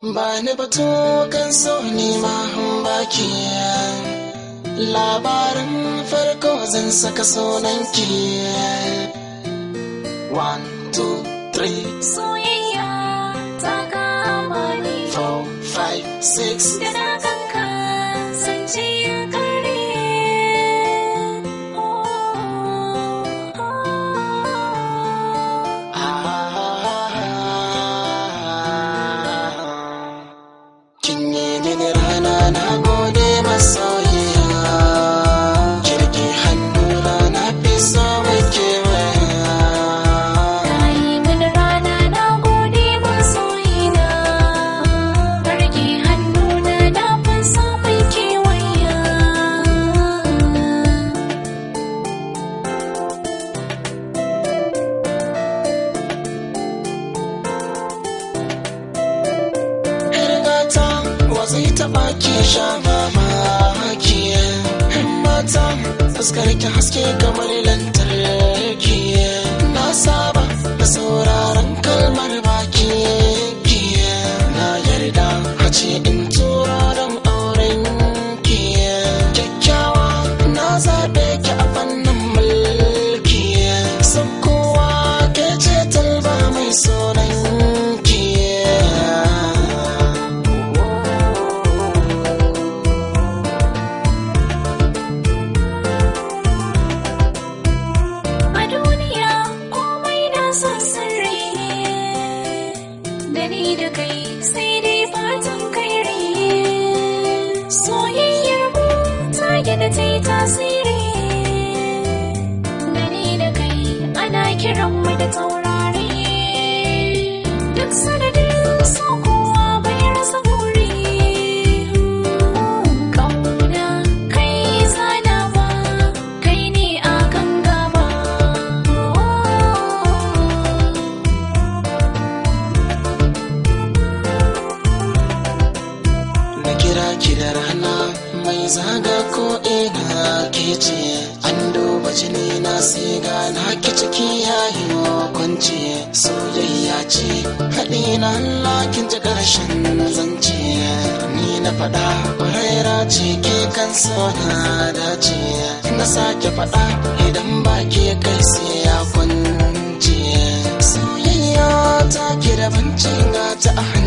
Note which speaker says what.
Speaker 1: Ba ni batu kan so ni ma baki labarin farko zan saka sunanki. One, two, three,
Speaker 2: Soyayya ta kama ni
Speaker 1: four, five, six.
Speaker 2: da na ganka san
Speaker 1: ki sha mamaki. Mata fuskar ki haske kamar lantarki.
Speaker 2: Soyayyar mu ta gina tasiri
Speaker 1: zaga ko ina ke ce an duba jini na sai ga na ki ciki yayi kwanci soyayya ce haɗi na Allah kin ji ƙarshen zance. Ni na faɗa raira ce ke kan so na dace. Na sake faɗa idan ba ke kai sai ya kwance soyayya ta ki da banci ga ta a